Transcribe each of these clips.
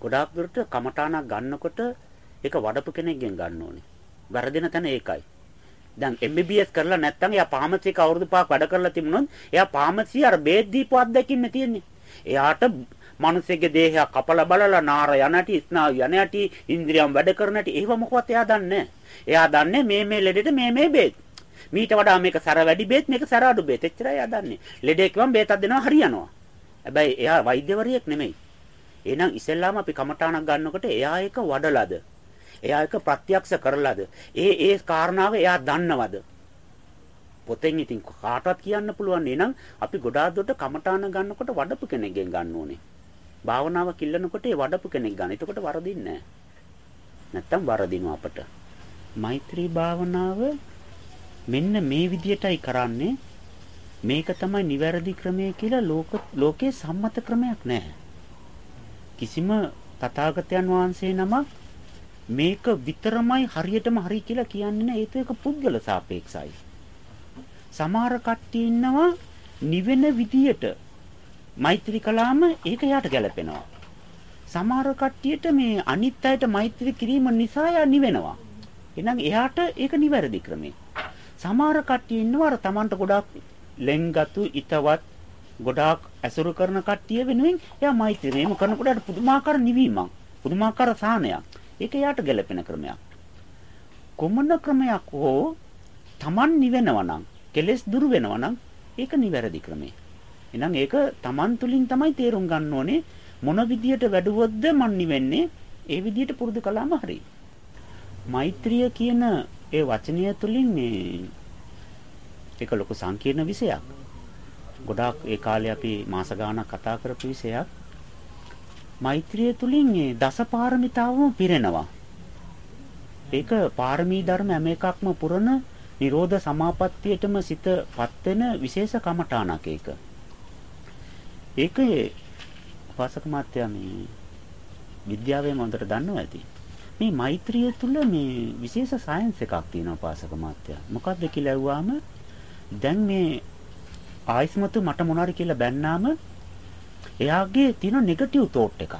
ගොඩාක් දුරට කමඨාණක් ගන්නකොට ඒක වඩපු කෙනෙක්ගෙන් ගන්න ඕනේ. වැරදින තැන ඒකයි. දැන් MBBS කරලා නැත්නම් එයා ෆාමසි එක අවුරුදු පහක් වැඩ කරලා තිබුණොත් එයා ෆාමසි අර බේත් දීපු අත්දැකීම් තියෙන්නේ. එයාට මිනිස්සෙගේ දේහය කපලා බලලා නාර යනටි ස්නායු යනටි ඉන්ද්‍රියම් වැඩ කරනටි ඒව මොකවත් එයා දන්නේ එයා දන්නේ මේ මේ ලෙඩේට මේ මේ බේත්. මීට වඩා මේක සැර වැඩි බේත් මේක සැර අඩු බේත්. එච්චරයි එයා දන්නේ. ලෙඩේ කිව්වම බේතක් දෙනවා හරියනවා. හැබැයි එයා වෛද්‍යවරියෙක් නෙමෙයි. එහෙනම් ඉස්සෙල්ලාම අපි කමඨාණක් ගන්නකොට එයා එක වඩලාද? එයා එක ප්‍රත්‍යක්ෂ කරලාද? ඒ ඒ කාරණාව එයා දන්නවද? පොතෙන් ඉතින් කාටවත් කියන්න පුළුවන් නේනම් අපි ගොඩාක් දුරට කමඨාන ගන්නකොට වඩපු කෙනෙක්ගෙන් ගන්න ඕනේ. භාවනාව කිල්ලනකොට ඒ වඩපු කෙනෙක් ගන්න. එතකොට වරදින්නේ නැහැ. නැත්තම් වරදිනවා අපට. මෛත්‍රී භාවනාව මෙන්න මේ විදියටයි කරන්නේ. මේක තමයි නිවැරදි ක්‍රමය කියලා ලෝක ලෝකේ සම්මත ක්‍රමයක් නැහැ. කිසිම තථාගතයන් වහන්සේ නමක් මේක විතරමයි හරියටම හරි කියලා කියන්නේ නැහැ. ඒක එක පුද්ගල සාපේක්ෂයි. සමහර කට්ටිය ඉන්නවා නිවෙන විදියට මෛත්‍රී කළාම ඒක යාට ගැලපෙනවා. සමහර කට්ටියට මේ අනිත් අයට මෛත්‍රී කිරීම නිසා යා නිවෙනවා. එහෙනම් එයාට ඒක නිවැරදි ක්‍රමේ. සමහර කට්ටිය ඉන්නවා අර Tamanට ගොඩාක් ලෙන්ගතු ිතවත් ගොඩාක් ඇසුරු කරන කට්ටිය වෙනුවෙන් එයා මෛත්‍රී මේම කරනකොට පුදුමාකාර නිවීමක් පුදුමාකාර සාහනයක් ඒක එයාට ගැලපෙන ක්‍රමයක් කොමන ක්‍රමයක් හෝ Taman නිවෙනවා නම් කෙලෙස් දුරු වෙනවා නම් ඒක නිවැරදි ක්‍රමය එහෙනම් ඒක Taman තුලින් තමයි තේරුම් ගන්න ඕනේ මොන විදියට වැඩුවොත්ද මන් නිවෙන්නේ ඒ විදියට පුරුදු කළාම හරි. මෛත්‍රිය කියන ඒ වචනය තුලින් මේ ඒක ලොකු සංකීර්ණ විෂයක්. ගොඩාක් ඒ කාලේ අපි මාස ගාණක් කතා කරපු විෂයක්. මෛත්‍රිය තුලින් මේ දසපාරමිතාවම පිරෙනවා. ඒක පාරමී ධර්ම හැම එකක්ම පුරන නිරෝධ සමාපත්තියටම සිතපත් වෙන විශේෂ කමඨාණක් ඒක. ඒකේ උපාසක මාත්‍යා මේ විද්‍යාවේ මොන්දට දන්නවා ඇති. මේ මෛත්‍රිය තුල මේ විශේෂ සයන්ස් එකක් තියෙනවා උපාසක මාත්‍යා. මොකක්ද කියලා ඇහුවාම දැන් මේ ආයිස්මතු මට මොනවාරි කියලා බැන්නාම එයාගේ තියෙන නෙගටිව් තෝට් එකක්.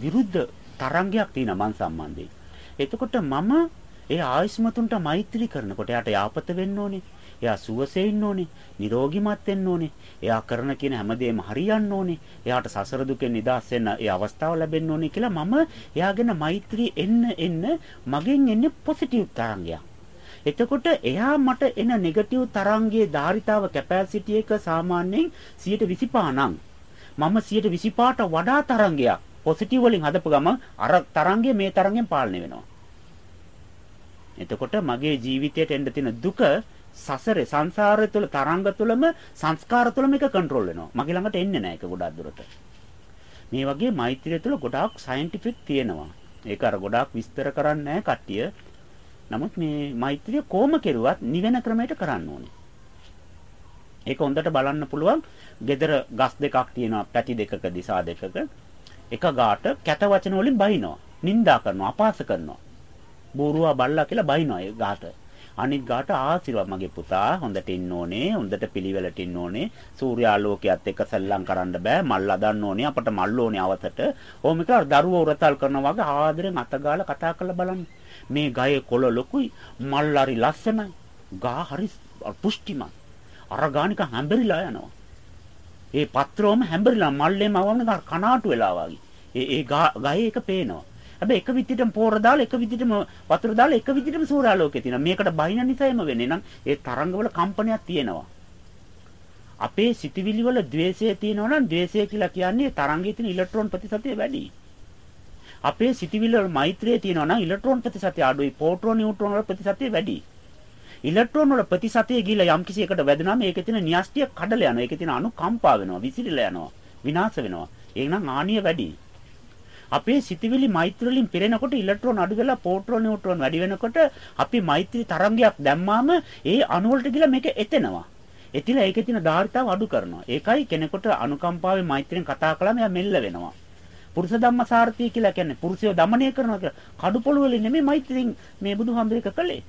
විරුද්ධ තරංගයක් තියෙනවා මන් සම්බන්ධයෙන්. එතකොට මම ඒ ආයස්මතුන්ට මෛත්‍රී කරනකොට එයාට යාපත වෙන්න ඕනේ. එයා සුවසේ ඉන්න ඕනේ. නිරෝගිමත් වෙන්න ඕනේ. එයා කරන කියන හැමදේම හරියන්න ඕනේ. එයාට සසර දුකෙන් නිදහස් වෙන්න ඒ අවස්ථාව ලැබෙන්න ඕනේ කියලා මම එයාගෙන මෛත්‍රී එන්න එන්න මගෙන් එන්නේ පොසිටිව් තරංගයක්. එතකොට එයා මට එන නෙගටිව් තරංගයේ ධාරිතාව කැපැසිටි එක සාමාන්‍යයෙන් 125 නම් මම 125ට වඩා තරංගයක් පොසිටිව් වලින් හදපු ගමන් අර තරංගය මේ තරංගෙන් පාලනය වෙනවා. එතකොට මගේ ජීවිතයට එන්න තියෙන දුක සසරේ සංසාරය තුළ තරංග තුළම සංස්කාර තුළම එක කන්ට්‍රෝල් වෙනවා. මගේ ළඟට එන්නේ නැහැ ඒක ගොඩක් දුරට. මේ වගේ මෛත්‍රිය තුළ ගොඩාක් සයන්ටිෆික් තියෙනවා. ඒක අර ගොඩාක් විස්තර කරන්නේ නැහැ කට්ටිය. නමුත් මේ මෛත්‍රිය කොහොම කෙරුවත් නිවෙන ක්‍රමයට කරන්න ඕනේ. ඒක හොඳට බලන්න පුළුවන්. gedara ගස් දෙකක් තියෙනවා පැටි දෙකක දිසා දෙකක. එක ගාට කැත වචන වලින් බයිනවා. නිඳා කරනවා, අපාස කරනවා. බෝරුවා බල්ලා කියලා බයිනවා ඒ ගාට. අනිත් ගාට ආශිර්වාද මගේ පුතා හොඳට ඉන්න ඕනේ හොඳට පිළිවෙලට ඉන්න ඕනේ සූර්යාලෝකයේත් එක්ක සැල්ලම් කරන්න බෑ මල් අදන්න ඕනේ අපට මල් ඕනේ අවතට ඕම එක දරුවෝ උරතල් කරනවා වගේ ආදරෙන් අතගාලා කතා කරලා බලන්න මේ ගහේ කොළ ලොකුයි, මල් හරි ලස්සනයි. ගහ හරි පුෂ්ටිමත්. අර ගානික හැඹරිලා යනවා. ඒ පත්‍රෝම හැඹරිලා මල්ලේම වවන කනාටු වෙලා වගේ. ඒ ඒ ගහේ එක පේනවා. හැබැයි එක විදිහටම පෝර දාලා එක විදිහටම වතුර දාලා එක විදිහටම සූර්යාලෝකය තියෙනවා. මේකට බයින නිසා එම වෙන්නේ. නම් ඒ තරංගවල කම්පනයක් තියෙනවා. අපේ සිතවිලි වල द्वේෂය තියෙනවා නම් द्वේෂය කියලා කියන්නේ තරංගයේ තියෙන ඉලෙක්ට්‍රෝන ප්‍රතිශතය වැඩි. අපේ සිතවිලි වල මෛත්‍රිය තියෙනවා නම් ඉලෙක්ට්‍රෝන ප්‍රතිශතය අඩුයි. ප්‍රෝටෝන නියුට්‍රෝන වල ප්‍රතිශතය වැඩි. ඉලෙක්ට්‍රෝන වල ප්‍රතිශතය ගිහලා යම් කිසි එකට වැදුනම ඒකේ තියෙන න්‍යාස්ටිය කඩලා යනවා. ඒකේ තියෙන අණු කම්පා වෙනවා, විසිරිලා යනවා, විනාශ වෙනවා. එහෙනම් ආනිය වැඩි. අපේ සිතවිලි මෛත්‍රී වලින් පිරෙනකොට ඉලෙක්ට්‍රෝන අඩු වෙලා පොට්‍රෝන නියුට්‍රෝන වැඩි වෙනකොට අපි මෛත්‍රී තරංගයක් දැම්මාම ඒ අණු වලට ගිහලා මේක එතෙනවා. එතිලා ඒකේ තියෙන ධාරිතාව අඩු කරනවා. ඒකයි කෙනෙකුට අනුකම්පාවේ මෛත්‍රියෙන් කතා කළාම එයා මෙල්ල වෙනවා. පුරුෂ ධම්මසාරතිය කියලා කියන්නේ පුරුෂයව දමනය කරනවා කියලා. කඩුපොළු වලින් නෙමෙයි මෛත්‍රියෙන් මේ බුදුහාමුදුරේක කළේ.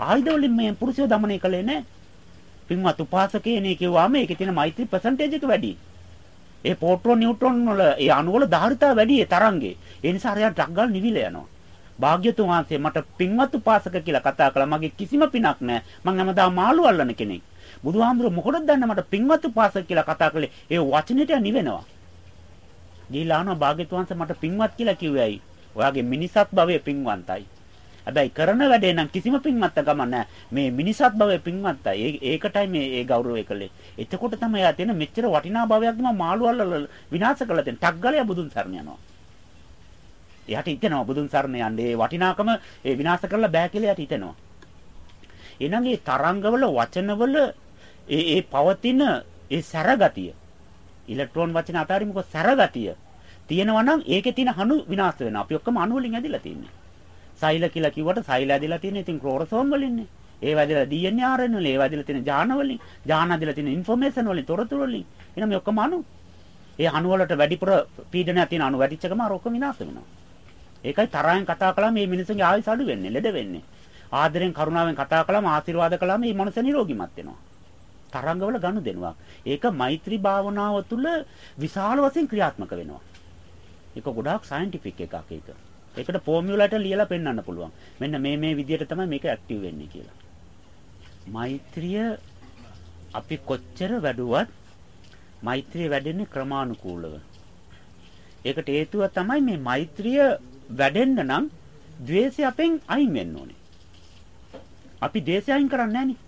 ආයුධ වලින් මේ පුරුෂයව දමනය කළේ නෑ. පින්වත් උපාසකයනේ කිව්වාම ඒකේ තියෙන මෛත්‍රී පර්සන්ටේජ් එක වැඩි. ඒ පොට්‍රෝන නියුට්‍රෝන වල ඒ අණු වල ධාරිතාව වැඩි ඒ තරංගේ. ඒ නිසා අරයන් ටක් ගාලා නිවිල යනවා. භාග්‍යතුන් වහන්සේ මට පින්වත් උපාසක කියලා කතා කළා. මගේ කිසිම පිනක් නැහැ. මං හැමදාම මාළු අල්ලන කෙනෙක්. බුදුහාමුදුරුවෝ මොකටද දන්නේ මට පින්වත් උපාසක කියලා කතා කළේ? ඒ වචනෙට නිවෙනවා. ගිහිලා අහනවා භාග්‍යතුන් වහන්සේ මට පින්වත් කියලා කිව්වේයි. ඔයාගේ මිනිසත් භවයේ පින්වන්තයි. හැබැයි කරන වැඩේ නම් කිසිම පින්වත්ත ගමන් නැහැ. මේ මිනිසත් භවයේ පින්වත්තයි. ඒකටයි මේ ඒ ගෞරවය කළේ. එතකොට තමයි යා තියෙන මෙච්චර වටිනා භවයක් තමයි මාළු අල්ලලා විනාශ කළා තියෙන. ටක් ගාලා බුදුන් සරණ යනවා. එයාට හිතෙනවා බුදුන් සරණ යන්නේ ඒ වටිනාකම ඒ විනාශ කරලා බෑ කියලා එයාට හිතෙනවා. එහෙනම් මේ තරංගවල වචනවල ඒ ඒ පවතින ඒ සැරගතිය ඉලෙක්ට්‍රෝන වචන අතාරින් මොකද සැරගතිය තියෙනවා නම් ඒකේ තියෙන අණු විනාශ වෙනවා. අපි ඔක්කොම අණු වලින් ඇදිලා තින්නේ. සෛල කියලා කිව්වට සෛල ඇදිලා තින්නේ ඉතින් ක්‍රෝරසෝම් වලින්නේ. ඒව ඇදිලා DNA RNA වලින්, ඒව ඇදිලා තියෙන ජාන වලින්, ජාන ඇදිලා තියෙන ইনফෝමේෂන් වලින්, තොරතුරු වලින්. එහෙනම් මේ ඔක්කොම අණු. ඒ අණු වලට වැඩිපුර පීඩනයක් තියෙන අණු වැඩිච්ච ගමන් අර ඔක්කොම විනාශ වෙනවා. ඒකයි තරහෙන් කතා කළාම මේ මිනිස්සුන්ගේ ආයස අඩු වෙන්නේ, ලෙඩ වෙන්නේ. ආදරෙන් කරුණාවෙන් කතා කළාම ආශිර්වාද කළාම මේ මනුස්සය නිරෝගිමත් වෙනවා. තරංගවල ගනුදෙනුවක්. ඒක මෛත්‍රී භාවනාව තුළ විශාල වශයෙන් ක්‍රියාත්මක වෙනවා. ඒක ගොඩාක් සයන්ටිෆික් එකක් ඒක. ඒකට ෆෝමියුලාට ලියලා පෙන්වන්න පුළුවන්. මෙන්න මේ මේ විදිහට තමයි මේක ඇක්ටිව් වෙන්නේ කියලා. මෛත්‍රිය අපි කොච්චර වැඩුවත් මෛත්‍රිය වැඩෙන්නේ ක්‍රමානුකූලව. ඒකට හේතුව තමයි මේ මෛත්‍රිය වැඩෙන්න නම් ද්වේෂය අපෙන් අයින් වෙන්න ඕනේ. අපි ද්වේෂය අයින් කරන්නේ නැහනේ.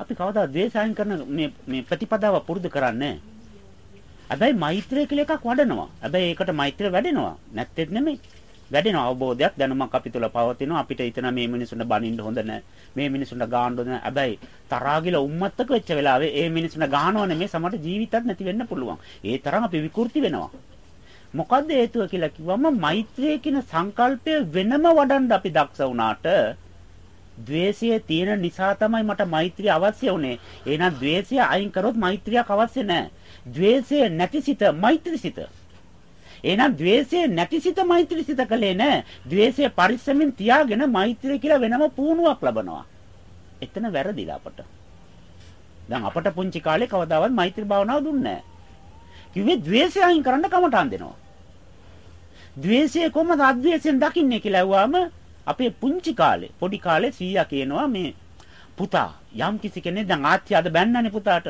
අපි කවදා ද්වේෂය අයින් කරන මේ මේ ප්‍රතිපදාව පුරුදු කරන්නේ හැබැයි මෛත්‍රිය කියලා එකක් වඩනවා. හැබැයි ඒකට මෛත්‍රිය වැඩෙනවා. නැත්තේත් නෙමෙයි. වැඩෙන අවබෝධයක්. දැනුමක් අපි තුල පවතිනවා. අපිට හිතන මේ මිනිසුන්ට බනින්න හොඳ නැහැ. මේ මිනිසුන්ට ගාන්න හොඳ නැහැ. හැබැයි තරහා උම්මත්තක වෙච්ච වෙලාවේ ඒ මිනිසුන්ට ගානව නෙමෙයි සමහරට ජීවිතත් නැති වෙන්න පුළුවන්. ඒ තරම් අපි විකෘති වෙනවා. මොකද්ද හේතුව කියලා කිව්වම මෛත්‍රිය කියන සංකල්පය වෙනම වඩන්න අපි දක්ෂ වුණාට ද්වේෂය තියෙන නිසා තමයි මට මෛත්‍රිය අවශ්‍ය වුනේ. එහෙනම් ද්වේෂය අයින් කරොත් මෛත්‍රියක් අවශ්‍ය නැහැ. ද්වේෂය නැතිසිත මෛත්‍රීසිත. එහෙනම් ද්වේෂය නැතිසිත මෛත්‍රීසිත කලේ නැහැ. ද්වේෂය පරිස්සමින් තියාගෙන මෛත්‍රිය කියලා වෙනම පුහුණුවක් ලබනවා. එතන වැරදිලා අපට. දැන් අපට පුංචි කාලේ කවදාවත් මෛත්‍රී භාවනාව දුන්නේ නැහැ. කිව්වේ ද්වේෂය අයින් කරන්න කමටහන් දෙනවා. ද්වේෂය කොහොමද අද්වේෂයෙන් දකින්නේ කියලා ඇහුවාම අපේ පුංචි කාලේ පොඩි කාලේ සීයා කියනවා මේ පුතා යම් කිසි කෙනෙක් දැන් ආච්චි අද බැන්නනේ පුතාට.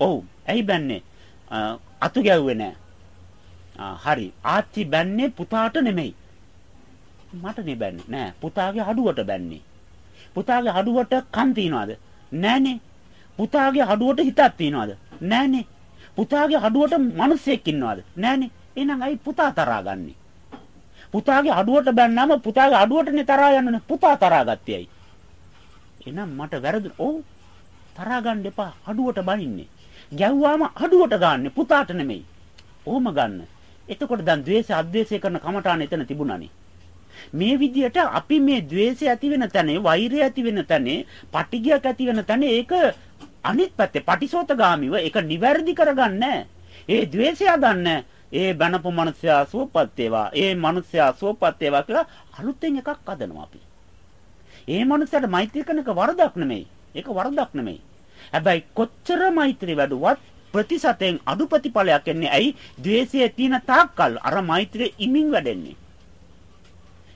ඔව්. ඇයි බැන්නේ? අතු ගැව්වේ නෑ. හරි. ආච්චි බැන්නේ පුතාට නෙමෙයි. මට නේ බැන්නේ. නෑ. පුතාගේ හඩුවට බැන්නේ. පුතාගේ හඩුවට කන් තියනවාද? නෑනේ. පුතාගේ හඩුවට හිතක් තියනවාද? නෑනේ. පුතාගේ හඩුවට මිනිස්සෙක් ඉන්නවද? නෑනේ. එහෙනම් අයි පුතා තරහා ගන්නේ. පුතාගේ අඩුවට බැන්නාම පුතාගේ අඩුවටනේ තරහා යන්නේ පුතා තරහා ගත්තේයි. එහෙනම් මට වැරදුන. ඔව් තරහා ගන්න එපා අඩුවට බනින්නේ. ගැව්වාම අඩුවට ගන්න පුතාට නෙමෙයි. ඕම ගන්න. එතකොට දැන් ද්වේෂය අද්වේෂය කරන කමටාන එතන තිබුණානේ. මේ විදිහට අපි මේ ද්වේෂය ඇති වෙන තැනේ වෛරය ඇති වෙන තැනේ පටිගයක් ඇති වෙන තැනේ ඒක අනිත් පැත්තේ පටිසෝතගාමිව ඒක නිවැරදි කරගන්නේ ඒ ද්වේෂය ගන්න ඒ බනපු මනුස්සයා සුවපත් වේවා. ඒ මනුස්සයා සුවපත් වේවා කියලා අලුතෙන් එකක් හදනවා අපි. ඒ මනුස්සයාට මෛත්‍රී කරන එක වරදක් නෙමෙයි. ඒක වරදක් නෙමෙයි. හැබැයි කොච්චර මෛත්‍රී වැඩුවත් ප්‍රතිසතෙන් අඩු ප්‍රතිඵලයක් එන්නේ. ඇයි? ද්වේෂයේ තියෙන තාක්කල් අර මෛත්‍රිය ඉමින් වැඩෙන්නේ.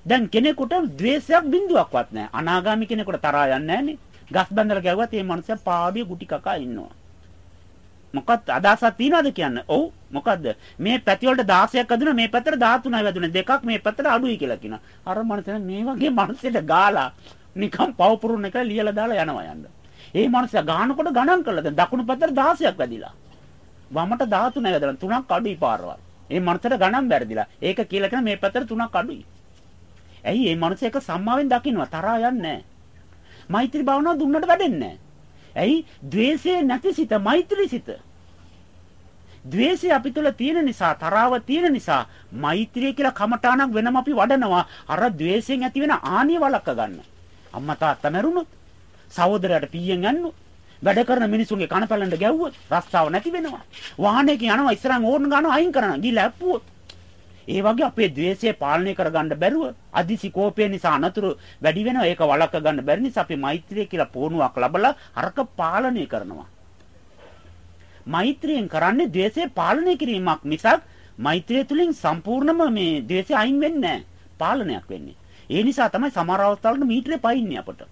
දැන් කෙනෙකුට ද්වේෂයක් බිඳුවක්වත් නැහැ. අනාගාමි කෙනෙකුට තරහා යන්නේ නැහනේ. ගස් බැඳලා ගැව්වත් මේ මනුස්සයා පාඩිය ගුටි කකා ඉන්නවා. මොකක්ද අදහසක් තියනවද කියන්නේ? ඔව්. මොකද්ද? මේ පැති වලට 16ක් අදුනා මේ පැත්තට 13යි වැදුනේ. දෙකක් මේ පැත්තට අඩුයි කියලා කියනවා. අර මනුස්සයා මේ වගේ මනුස්සයට ගාලා නිකන් පවපුරුන එක ලියලා දාලා යනවා යන්න. ඒ මනුස්සයා ගානකොට ගණන් කළා. දැන් දකුණු පැත්තට 16ක් වැදිලා. වමට 13යි වැදලා තුනක් අඩුයි පාරවල්. ඒ මනුස්සයට ගණන් බැරිදිලා. ඒක කියලා කියන මේ පැත්තට තුනක් අඩුයි. ඇයි මේ මනුස්සයා එක සම්මාවෙන් දකින්නවා තරහා යන්නේ නැහැ. මෛත්‍රී භාවනාව දුන්නට වැඩෙන්නේ නැහැ. ඇයි? ද්වේෂය නැති සිත මෛත්‍රී සිත. ද්වේෂය අපි තුල තියෙන නිසා, තරාව තියෙන නිසා මෛත්‍රිය කියලා කමඨාණක් වෙනම අපි වඩනවා. අර ද්වේෂයෙන් ඇති වෙන ආනිය වළක්ව ගන්න. අම්මා තාත්තා මැරුණොත්, සහෝදරයාට පීයෙන් යන්නොත්, වැඩ කරන මිනිසුන්ගේ කනපැලෙන්ට ගැව්වොත් රස්තාව නැති වෙනවා. වාහනයක යනවා ඉස්සරහන් ඕන ගන්න අයින් කරනවා. ගිහලා ඇප්පුවොත්. ඒ වගේ අපේ द्वේෂය පාලනය කරගන්න බැරුව අදිසි කෝපය නිසා අනතුරු වැඩි වෙනවා. ඒක වළක්ව ගන්න බැරි නිසා අපි මෛත්‍රිය කියලා පුහුණුවක් ලබලා අරක පාලනය කරනවා. මෛත්‍රියෙන් කරන්නේ ද්වේෂය පාලනය කිරීමක් මිසක් මෛත්‍රිය තුලින් සම්පූර්ණම මේ ද්වේෂය අයින් වෙන්නේ පාලනයක් වෙන්නේ. ඒ නිසා තමයි සමහර අවස්ථාවල මීටරේ පයින්නේ අපට.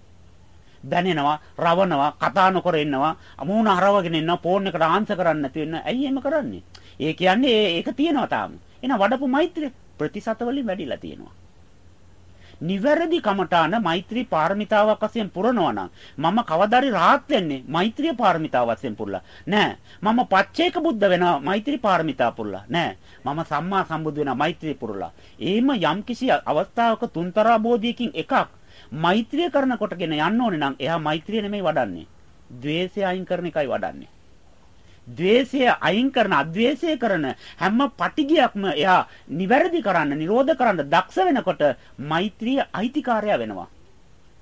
දැනෙනවා, රවනවා, කතා නොකර ඉන්නවා, අමුණ හරවගෙන ඉන්නවා, ෆෝන් එකට ආන්සර් කරන්න නැති වෙනවා. ඇයි එහෙම කරන්නේ? ඒ කියන්නේ ඒක තියෙනවා තාම. එහෙනම් වඩපු මෛත්‍රිය ප්‍රතිශත වලින් වැඩිලා තියෙනවා. නිවැරදි කමඨාන මෛත්‍රී පාරමිතාවක් වශයෙන් පුරනවා නම් මම කවදාරි rahat වෙන්නේ මෛත්‍රී පාරමිතාව වශයෙන් පුරලා. නෑ. මම පච්චේක බුද්ධ වෙනවා මෛත්‍රී පාරමිතාව පුරලා. නෑ. මම සම්මා සම්බුදු වෙනවා මෛත්‍රී පුරලා. එහෙම යම්කිසි අවස්ථාවක තුන්තරා බෝධියකින් එකක් මෛත්‍රිය කරනකොටගෙන යන්න ඕනේ නම් එයා මෛත්‍රිය නෙමෙයි වඩන්නේ. ද්වේෂය අයින් කරන එකයි වඩන්නේ. ද්වේෂය අයින් කරන අද්වේෂය කරන හැම පටිගියක්ම එයා නිවැරදි කරන්න නිරෝධ කරන්න දක්ෂ වෙනකොට මෛත්‍රිය අයිතිකාරය වෙනවා.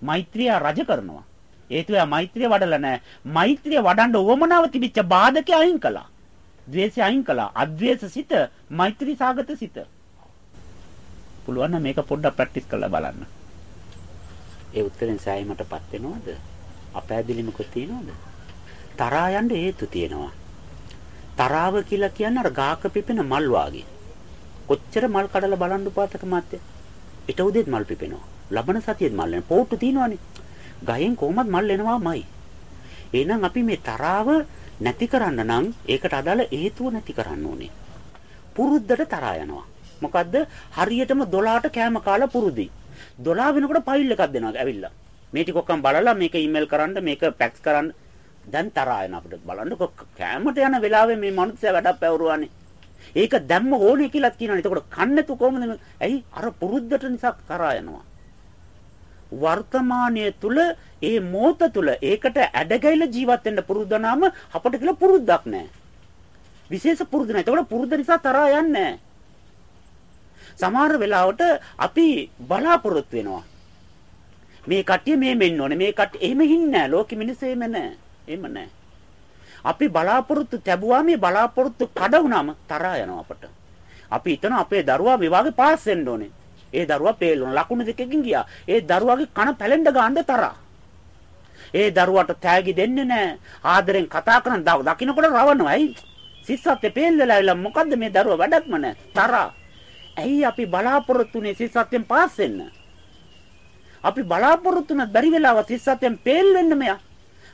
මෛත්‍රිය රජ කරනවා. හේතුව එයා මෛත්‍රිය වඩලා නැහැ. මෛත්‍රිය වඩන්න ඕමනාව තිබිච්ච බාධකේ අයින් කළා. ද්වේෂය අයින් කළා. අද්වේෂ සිත මෛත්‍රී සාගත සිත. පුළුවන් නම් මේක පොඩ්ඩක් ප්‍රැක්ටිස් කරලා බලන්න. ඒ උත්තරෙන් සෑයීමටපත් වෙනවද? අපෑදිලිමක තියනවද? තරහා යන්න හේතු තියෙනවා. තරාව කියලා කියන්නේ අර ගාක පිපෙන මල් වාගේ. කොච්චර මල් කඩලා බලන්න පාතක මාත්‍ය. ඊට උදේත් මල් පිපෙනවා. ලබන සතියේත් මල් එනවා. පොට්ටු තියනවනේ. ගහෙන් කොහොමද මල් එනවාමයි. එහෙනම් අපි මේ තරාව නැති කරන්න නම් ඒකට අදාළ හේතුව නැති කරන්න ඕනේ. පුරුද්දට තරහා යනවා. මොකද්ද? හරියටම 12ට කෑම කාලා පුරුදුයි. 12 වෙනකොට ෆයිල් එකක් දෙනවා ඇවිල්ලා. මේ ටික ඔක්කොම බලලා මේක ඊමේල් කරන්න මේක ෆැක්ස් කරන්න දැන් තරහා යන අපිට බලන්නකො කෑමට යන වෙලාවේ මේ මනුස්සයා වැඩක් පැවරුවානේ. ඒක දැම්ම ඕනේ කියලාත් කියනවා. එතකොට කන්නතු කොහොමද? ඇයි අර පුරුද්දට නිසා තරහා යනවා. වර්තමානයේ තුල ඒ මොහොත තුල ඒකට ඇඩගැහිලා ජීවත් වෙන්න පුරුදුනාම අපට කියලා පුරුද්දක් නැහැ. විශේෂ පුරුදු නැහැ. එතකොට පුරුද්ද නිසා තරහා යන්නේ නැහැ. සමහර වෙලාවට අපි බලාපොරොත්තු වෙනවා. මේ කට්ටිය මේ මෙන්න ඕනේ. මේ කට්ටිය එහෙම හින්නේ නැහැ. ලෝකෙ මිනිස්සු එහෙම නැහැ. එහෙම නැහැ. අපි බලාපොරොත්තු තැබුවා මේ බලාපොරොත්තු කඩ වුණාම තරහා යනවා අපට. අපි හිතන අපේ දරුවා මේ වාගේ පාස් වෙන්න ඕනේ. ඒ දරුවා පේලුණ ලකුණු දෙකකින් ගියා. ඒ දරුවාගේ කන පැලෙන්න ගන්න තරහා. ඒ දරුවාට තෑගි දෙන්නේ නැහැ. ආදරෙන් කතා කරන දකින්නකොට රවනවා. ඇයි? සිස්සත් පේල් වෙලා ඉල මොකද්ද මේ දරුවා වැඩක්ම නැහැ. තරහා. ඇයි අපි බලාපොරොත්තුනේ සිස්සත්ෙන් පාස් වෙන්න? අපි බලාපොරොත්තු නැත් බැරි වෙලාව සිස්සත්ෙන් පේල් වෙන්න මෙයා.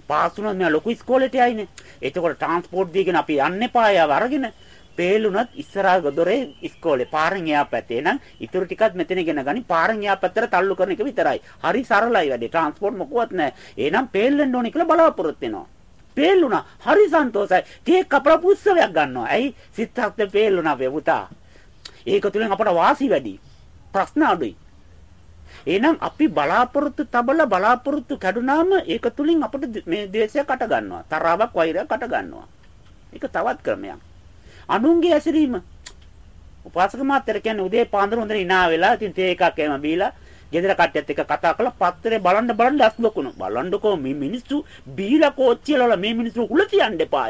පාස් වුණොත් මෙයා ලොකු ඉස්කෝලේට යයිනේ. එතකොට ට්‍රාන්ස්පෝර්ට් දීගෙන අපි යන්න එපා යාව අරගෙන පේලුණත් ඉස්සරහා ගොඩරේ ඉස්කෝලේ පාරෙන් එහා පැත්තේ නම් ඉතුරු ටිකත් මෙතන ඉගෙන ගනි පාරෙන් එහා පැත්තට තල්ලු කරන එක විතරයි. හරි සරලයි වැඩේ. ට්‍රාන්ස්පෝර්ට් මොකවත් නැහැ. එහෙනම් පේල්ලෙන්න ඕනේ කියලා බලාපොරොත්තු වෙනවා. පේල්ුණා. හරි සන්තෝසයි. කේක් කපලා පුස්සවයක් ගන්නවා. ඇයි? සිතාක්ත පේල්ුණා අපේ පුතා. ඒක තුලින් අපට වාසි වැඩි. ප්‍රශ්න අඩුයි. එහෙනම් අපි බලාපොරොත්තු තබලා බලාපොරොත්තු කැඩුනාම ඒක තුලින් අපිට මේ ද්වේෂය කට ගන්නවා. තරාවක් වෛරයක් කට ගන්නවා. ඒක තවත් ක්‍රමයක්. අනුන්ගේ ඇසිරීම උපාසක මාත්‍ර කියන්නේ උදේ පාන්දර හොඳට hina වෙලා ඉතින් තේ එකක් එම බීලා ගෙදර කට්ටියත් එක්ක කතා කරලා පත්තරේ බලන්න බලන්න ඇස් ලොකුණු බලන්නකෝ මේ මිනිස්සු බීලා කෝච්චියල මේ මිනිස්සු උල තියන්න එපා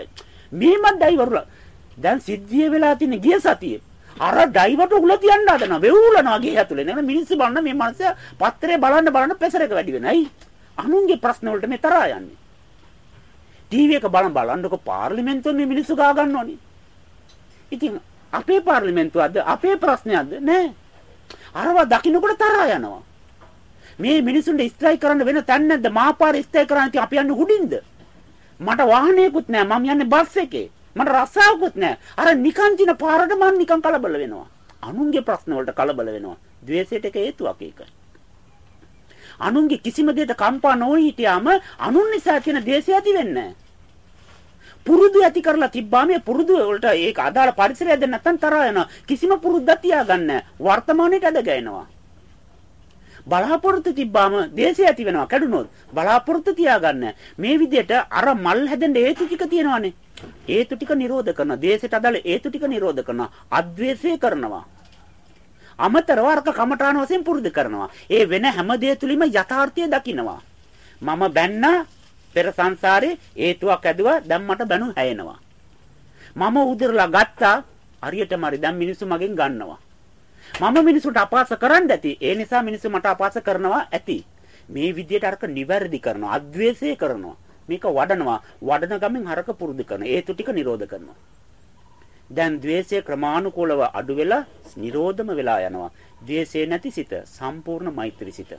මේමත් ඩයිවර්ලා දැන් සිද්ධිය වෙලා තියෙන ගිය සතියේ අර ඩයිවට උල තියන්න හදනවා. වෙවුලනවා ගේ ඇතුලේ. නේද? මිනිස්සු බලන මේ මනුස්සයා පත්‍රේ බලන්න බලන්න ප්‍රෙෂර් එක වැඩි වෙනයි. අනුන්ගේ ප්‍රශ්න වලට මේ තරහා යන්නේ. ටීවී එක බලන් බලන්නකො පාර්ලිමේන්තුවේ මේ මිනිස්සු ගා ගන්නවනේ. ඉතින් අපේ පාර්ලිමේන්තුවද අපේ ප්‍රශ්නයක්ද නෑ. අරවා දකින්නකොට තරහා යනවා. මේ මිනිසුන්ට ස්ට්‍රයික් කරන්න වෙන තැන නැද්ද? මාපාර ස්ට්‍රයික් කරන්න ඉතින් අපි යන්නේ උඩින්ද? මට වාහනයකුත් නෑ. මම යන්නේ බස් එකේ. මට රස්සාවකුත් නැහැ. අර නිකන් තින පාරට මම නිකන් කලබල වෙනවා. අනුන්ගේ ප්‍රශ්න වලට කලබල වෙනවා. ද්වේෂයට එක හේතුවක් ඒක. අනුන්ගේ කිසිම දෙයකට කම්පා නොවී හිටියාම අනුන් නිසා තියෙන ද්වේෂය ඇති වෙන්නේ පුරුදු ඇති කරලා තිබ්බා මේ පුරුදු වලට ඒක අදාළ පරිසරය දෙන්න නැත්නම් තරහ යනවා. කිසිම පුරුද්දක් තියාගන්න වර්තමානයේ ඇද ගෑනවා. බලාපොරොත්තු තිබ්බාම දේශය ඇති වෙනවා. කැඩුනොත් බලාපොරොත්තු තියාගන්න. මේ විදිහට අර මල් හැදෙන්න හේතු ටික තියෙනවානේ. හේතු ටික නිරෝධ කරනවා දේශයට අදාළ හේතු ටික නිරෝධ කරනවා අද්වේෂය කරනවා. අමතරව අරක කමඨාන වශයෙන් පුරුදු කරනවා. ඒ වෙන හැම දෙය තුලින්ම යථාර්ථය දකිනවා මම බැන්න පෙර සංසාරේ හේතුවක් ඇදුවා දැන් මට බැනු හැයෙනවා. මම උදරලා ගත්තා හරියටම හරි. දැන් මිනිස්සු මගෙන් ගන්නවා. මම මිනිසුන්ට අපහාස කරන්න ඇති. ඒ නිසා මිනිස්සු මට අපහාස කරනවා ඇති. මේ විදියට අරක නිවැරදි කරනවා, අද්වේෂය කරනවා. මේක වඩනවා. වඩන ගමෙන් අරක පුරුදු කරනවා. ඒ ටික නිරෝධ කරනවා. දැන් द्वේෂය ක්‍රමානුකූලව අඩු වෙලා නිරෝධම වෙලා යනවා. द्वේෂය නැති සිත සම්පූර්ණ මෛත්‍රී සිත.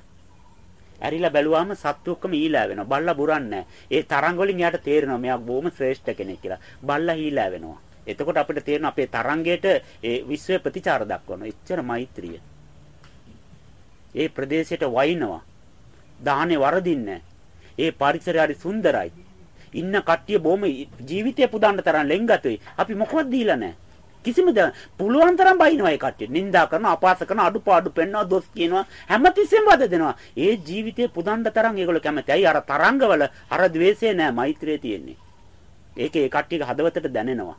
ඇරිලා බැලුවාම සත්තු ඔක්කොම ඊළා වෙනවා. බල්ලා බුරන්නේ නැහැ. ඒ තරංග වලින් එයාට තේරෙනවා මෙයා බොහොම ශ්‍රේෂ්ඨ කෙනෙක් කියලා. බල්ලා ඊළා වෙනවා. එතකොට අපිට තේරෙන අපේ තරංගයට ඒ විශ්වය ප්‍රතිචාර දක්වනවා. එච්චර මෛත්‍රිය. ඒ ප්‍රදේශයට වයින්නවා. දාහනේ වරදින්නේ ඒ පරිසරය හරි සුන්දරයි. ඉන්න කට්ටිය බොහොම ජීවිතය පුදන්න තරම් ලෙන්ගතුයි. අපි මොකවත් දීලා නැහැ. කිසිම පුළුවන් තරම් බයිනවා ඒ කට්ටිය. නින්දා කරනවා, අපහාස කරනවා, අඩුපාඩු පෙන්වනවා, දොස් කියනවා. හැමතිස්සෙම වද දෙනවා. ඒ ජීවිතේ පුදන්න තරම් ඒගොල්ලෝ කැමති. අයි අර තරංගවල අර द्वේෂය නෑ, මෛත්‍රිය තියෙන්නේ. ඒක ඒ කට්ටියගේ හදවතට දැනෙනවා.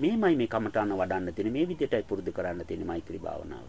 මේමයි මේ කමඨාන වඩන්න තියෙන්නේ. මේ විදිහටයි පුරුදු කරන්න තියෙන්නේ මෛත්‍රී භාවනාව.